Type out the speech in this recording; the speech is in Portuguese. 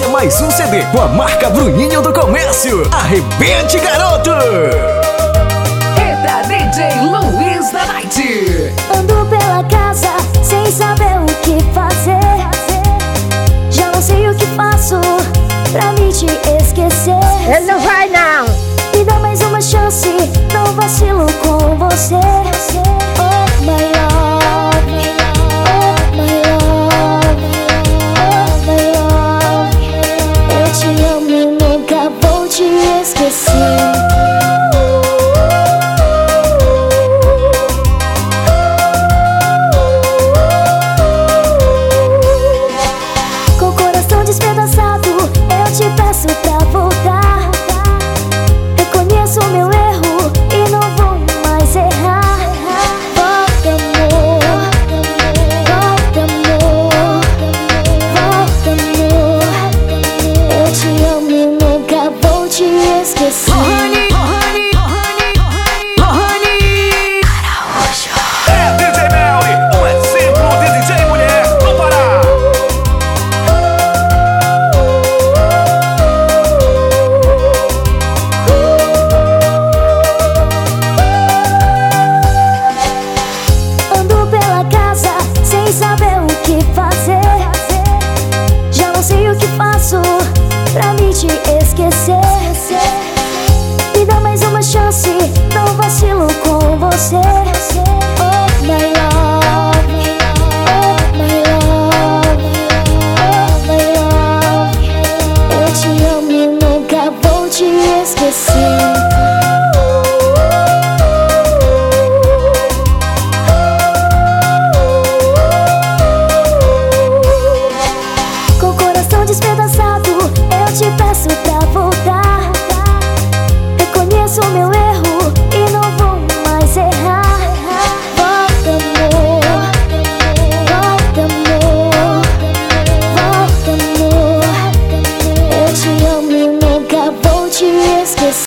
qualidade com a marca Bruninho do Comércio. Arrebente, garoto! Eita, DJ Luiz da Night. Ando pela casa sem saber o que fazer. Já não sei o que faço pra me te esquecer. Ele não vai não. Me dá mais uma chance, não vacilo com você. Te esquecer. Me dá mais uma chance, não vacilo com você. Oh my love, oh my love, oh my love. Eu te amo e nunca vou te esquecer.